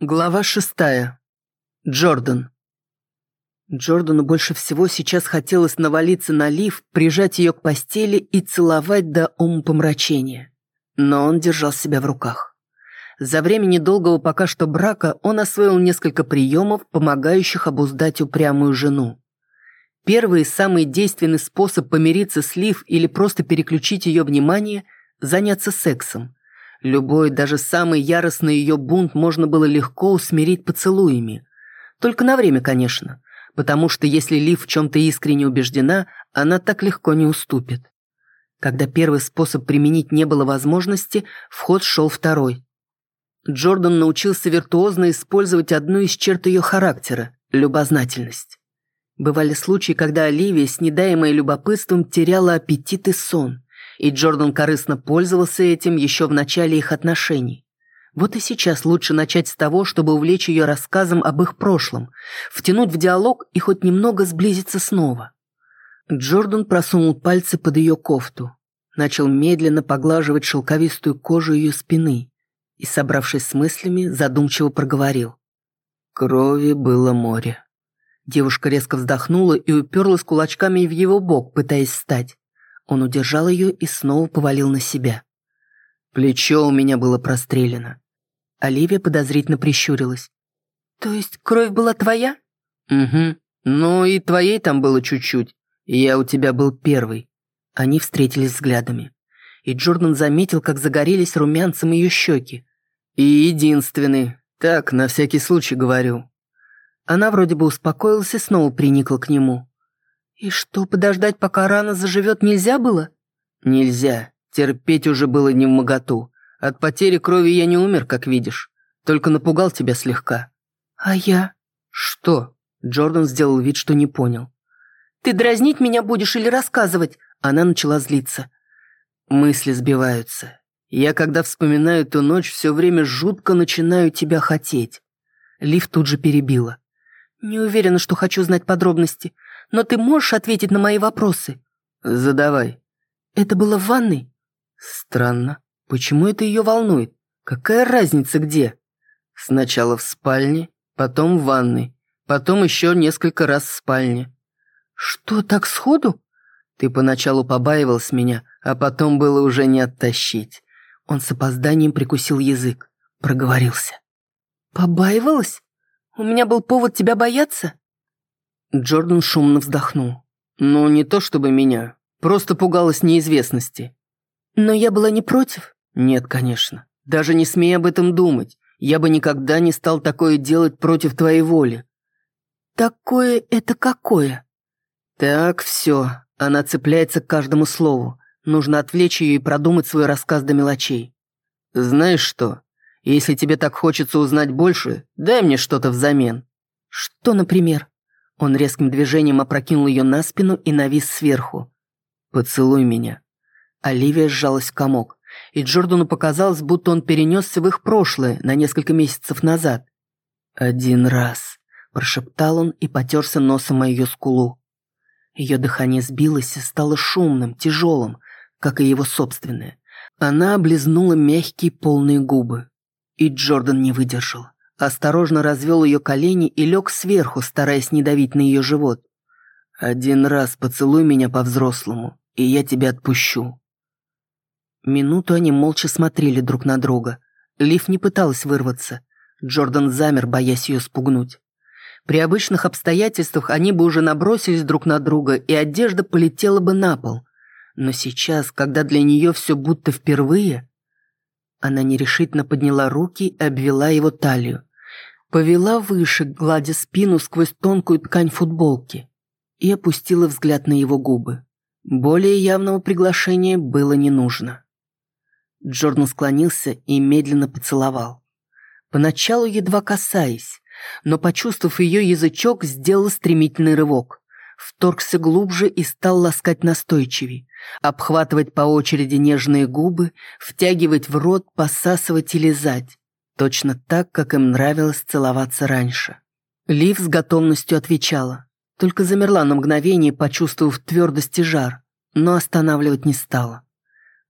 Глава шестая. Джордан. Джордану больше всего сейчас хотелось навалиться на Лив, прижать ее к постели и целовать до умопомрачения. Но он держал себя в руках. За время недолгого пока что брака он освоил несколько приемов, помогающих обуздать упрямую жену. Первый и самый действенный способ помириться с Лив или просто переключить ее внимание – заняться сексом. Любой, даже самый яростный ее бунт можно было легко усмирить поцелуями. Только на время, конечно, потому что если Лив в чем-то искренне убеждена, она так легко не уступит. Когда первый способ применить не было возможности, в ход шел второй. Джордан научился виртуозно использовать одну из черт ее характера – любознательность. Бывали случаи, когда Оливия, снедаемая любопытством, теряла аппетит и сон – и Джордан корыстно пользовался этим еще в начале их отношений. Вот и сейчас лучше начать с того, чтобы увлечь ее рассказом об их прошлом, втянуть в диалог и хоть немного сблизиться снова. Джордан просунул пальцы под ее кофту, начал медленно поглаживать шелковистую кожу ее спины и, собравшись с мыслями, задумчиво проговорил. Крови было море. Девушка резко вздохнула и уперлась кулачками в его бок, пытаясь встать. Он удержал ее и снова повалил на себя. Плечо у меня было прострелено. Оливия подозрительно прищурилась. «То есть кровь была твоя?» «Угу. Ну и твоей там было чуть-чуть. Я у тебя был первый». Они встретились взглядами. И Джордан заметил, как загорелись румянцем ее щеки. «И единственный. Так, на всякий случай говорю». Она вроде бы успокоилась и снова приникла к нему. «И что, подождать, пока рана заживет, нельзя было?» «Нельзя. Терпеть уже было не в моготу. От потери крови я не умер, как видишь. Только напугал тебя слегка». «А я?» «Что?» Джордан сделал вид, что не понял. «Ты дразнить меня будешь или рассказывать?» Она начала злиться. Мысли сбиваются. Я, когда вспоминаю ту ночь, все время жутко начинаю тебя хотеть. Лив тут же перебила. «Не уверена, что хочу знать подробности но ты можешь ответить на мои вопросы?» «Задавай». «Это было в ванной?» «Странно. Почему это ее волнует? Какая разница где?» «Сначала в спальне, потом в ванной, потом еще несколько раз в спальне». «Что, так сходу?» «Ты поначалу побаивался меня, а потом было уже не оттащить». Он с опозданием прикусил язык, проговорился. «Побаивалась? У меня был повод тебя бояться?» Джордан шумно вздохнул. «Ну, не то чтобы меня. Просто пугалась неизвестности». «Но я была не против?» «Нет, конечно. Даже не смей об этом думать. Я бы никогда не стал такое делать против твоей воли». «Такое это какое?» «Так, все. Она цепляется к каждому слову. Нужно отвлечь ее и продумать свой рассказ до мелочей. Знаешь что? Если тебе так хочется узнать больше, дай мне что-то взамен». «Что, например?» Он резким движением опрокинул ее на спину и навис сверху. «Поцелуй меня». Оливия сжалась в комок, и Джордану показалось, будто он перенесся в их прошлое на несколько месяцев назад. «Один раз», – прошептал он и потерся носом о ее скулу. Ее дыхание сбилось и стало шумным, тяжелым, как и его собственное. Она облизнула мягкие полные губы. И Джордан не выдержал осторожно развел ее колени и лег сверху, стараясь не давить на ее живот. «Один раз поцелуй меня по-взрослому, и я тебя отпущу». Минуту они молча смотрели друг на друга. Лив не пыталась вырваться. Джордан замер, боясь ее спугнуть. При обычных обстоятельствах они бы уже набросились друг на друга, и одежда полетела бы на пол. Но сейчас, когда для нее все будто впервые, она нерешительно подняла руки и обвела его талию. Повела выше, гладя спину сквозь тонкую ткань футболки. И опустила взгляд на его губы. Более явного приглашения было не нужно. Джордан склонился и медленно поцеловал. Поначалу едва касаясь, но, почувствовав ее язычок, сделал стремительный рывок. Вторгся глубже и стал ласкать настойчивей, обхватывать по очереди нежные губы, втягивать в рот, посасывать и лизать. Точно так, как им нравилось целоваться раньше. Лив с готовностью отвечала. Только замерла на мгновение, почувствовав твердость и жар, но останавливать не стала.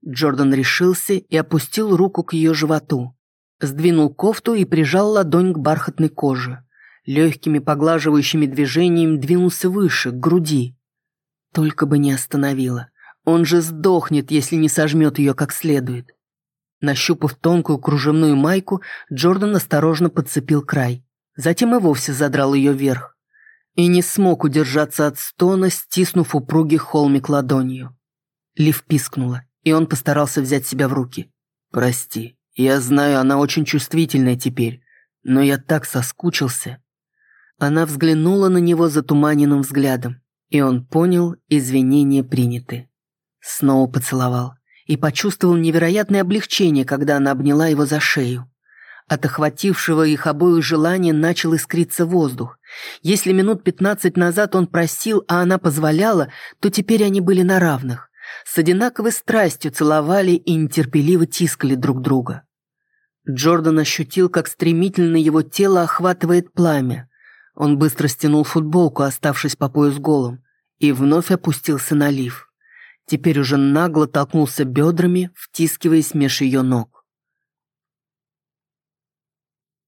Джордан решился и опустил руку к ее животу. Сдвинул кофту и прижал ладонь к бархатной коже. Легкими поглаживающими движениями двинулся выше, к груди. Только бы не остановила. Он же сдохнет, если не сожмет ее как следует. Нащупав тонкую кружевную майку, Джордан осторожно подцепил край. Затем и вовсе задрал ее вверх. И не смог удержаться от стона, стиснув упругий холмик ладонью. Лив пискнула, и он постарался взять себя в руки. «Прости, я знаю, она очень чувствительная теперь, но я так соскучился». Она взглянула на него затуманенным взглядом, и он понял, извинения приняты. Снова поцеловал и почувствовал невероятное облегчение, когда она обняла его за шею. От охватившего их обоих желания начал искриться воздух. Если минут пятнадцать назад он просил, а она позволяла, то теперь они были на равных. С одинаковой страстью целовали и нетерпеливо тискали друг друга. Джордан ощутил, как стремительно его тело охватывает пламя. Он быстро стянул футболку, оставшись по пояс голым, и вновь опустился на лиф. Теперь уже нагло толкнулся бедрами, втискиваясь меж ее ног.